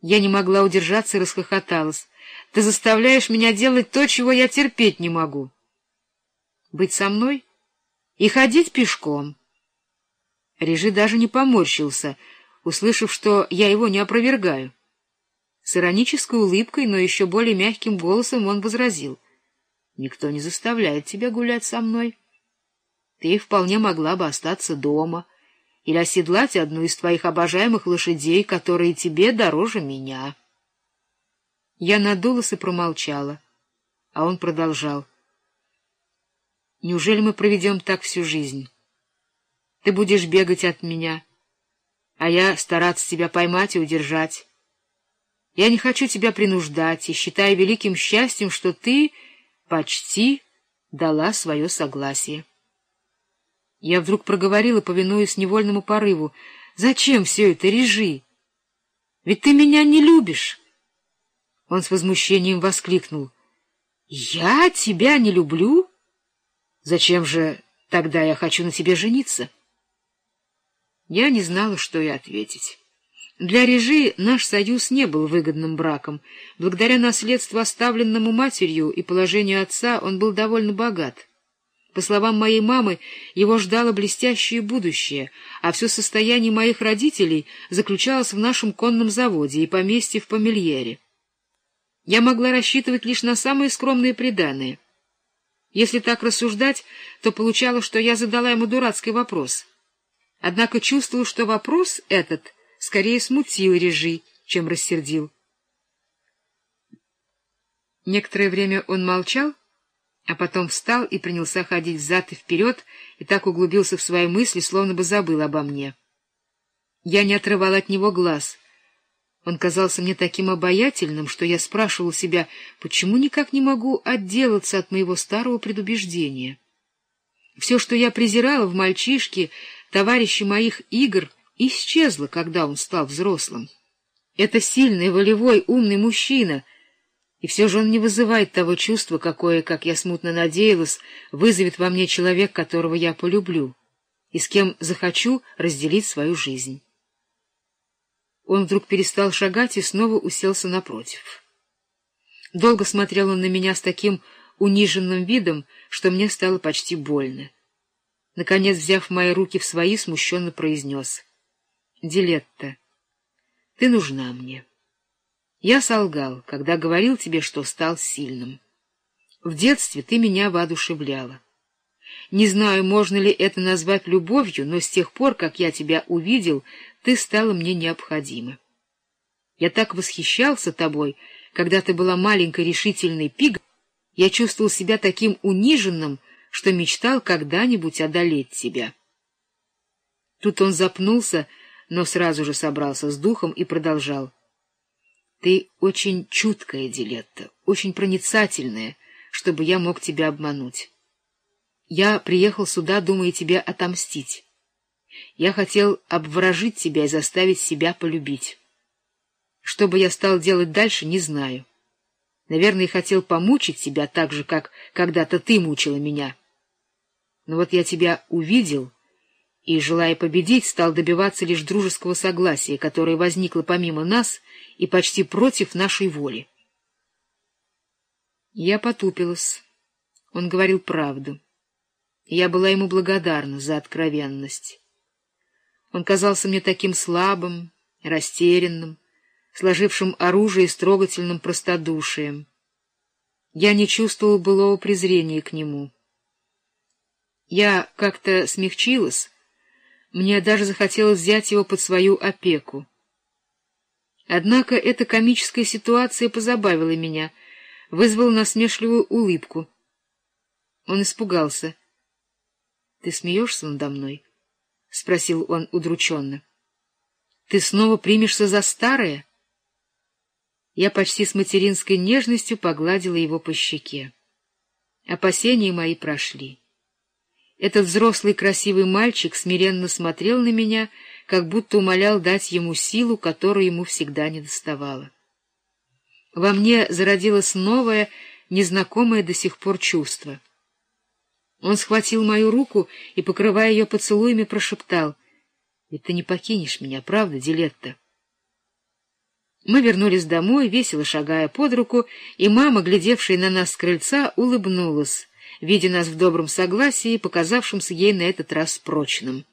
Я не могла удержаться и расхохоталась. Ты заставляешь меня делать то, чего я терпеть не могу. Быть со мной и ходить пешком. Режи даже не поморщился, услышав, что я его не опровергаю. С иронической улыбкой, но еще более мягким голосом он возразил. — Никто не заставляет тебя гулять со мной. Ты вполне могла бы остаться дома или оседлать одну из твоих обожаемых лошадей, которые тебе дороже меня. Я надулась и промолчала, а он продолжал. — Неужели мы проведем так всю жизнь? Ты будешь бегать от меня, а я стараться тебя поймать и удержать. Я не хочу тебя принуждать и считаю великим счастьем, что ты почти дала свое согласие. Я вдруг проговорила, повинуясь невольному порыву. «Зачем все это, режи? Ведь ты меня не любишь!» Он с возмущением воскликнул. «Я тебя не люблю? Зачем же тогда я хочу на тебе жениться?» Я не знала, что и ответить. Для Режи наш союз не был выгодным браком. Благодаря наследству, оставленному матерью и положению отца, он был довольно богат. По словам моей мамы, его ждало блестящее будущее, а все состояние моих родителей заключалось в нашем конном заводе и поместье в Помельере. Я могла рассчитывать лишь на самые скромные приданые. Если так рассуждать, то получалось, что я задала ему дурацкий вопрос. Однако чувствовал, что вопрос этот — скорее смутил Режи, чем рассердил. Некоторое время он молчал, а потом встал и принялся ходить взад и вперед, и так углубился в свои мысли, словно бы забыл обо мне. Я не отрывал от него глаз. Он казался мне таким обаятельным, что я спрашивал себя, почему никак не могу отделаться от моего старого предубеждения. Все, что я презирала в мальчишке, товарищи моих игр — исчезла, когда он стал взрослым. Это сильный, волевой, умный мужчина, и все же он не вызывает того чувства, какое, как я смутно надеялась, вызовет во мне человек, которого я полюблю, и с кем захочу разделить свою жизнь. Он вдруг перестал шагать и снова уселся напротив. Долго смотрел он на меня с таким униженным видом, что мне стало почти больно. Наконец, взяв мои руки в свои, смущенно произнес — Дилетта, ты нужна мне. Я солгал, когда говорил тебе, что стал сильным. В детстве ты меня воодушевляла. Не знаю, можно ли это назвать любовью, но с тех пор, как я тебя увидел, ты стала мне необходима. Я так восхищался тобой, когда ты была маленькой решительной пиг, я чувствовал себя таким униженным, что мечтал когда-нибудь одолеть тебя. Тут он запнулся, но сразу же собрался с духом и продолжал. — Ты очень чуткая, Дилетта, очень проницательная, чтобы я мог тебя обмануть. Я приехал сюда, думая тебе отомстить. Я хотел обворожить тебя и заставить себя полюбить. Что бы я стал делать дальше, не знаю. Наверное, хотел помучить тебя так же, как когда-то ты мучила меня. Но вот я тебя увидел и, желая победить, стал добиваться лишь дружеского согласия, которое возникло помимо нас и почти против нашей воли. Я потупилась. Он говорил правду. Я была ему благодарна за откровенность. Он казался мне таким слабым, растерянным, сложившим оружие с трогательным простодушием. Я не чувствовал былого презрения к нему. Я как-то смягчилась, мне даже захотелось взять его под свою опеку. Однако эта комическая ситуация позабавила меня, вызвала насмешливую улыбку. Он испугался. — Ты смеешься надо мной? — спросил он удрученно. — Ты снова примешься за старое? Я почти с материнской нежностью погладила его по щеке. Опасения мои прошли. Этот взрослый красивый мальчик смиренно смотрел на меня, как будто умолял дать ему силу, которую ему всегда недоставало. Во мне зародилось новое, незнакомое до сих пор чувство. Он схватил мою руку и, покрывая ее поцелуями, прошептал, — Ведь ты не покинешь меня, правда, Дилетта? Мы вернулись домой, весело шагая под руку, и мама, глядевшая на нас с крыльца, улыбнулась, видя нас в добром согласии, показавшемся ей на этот раз прочным.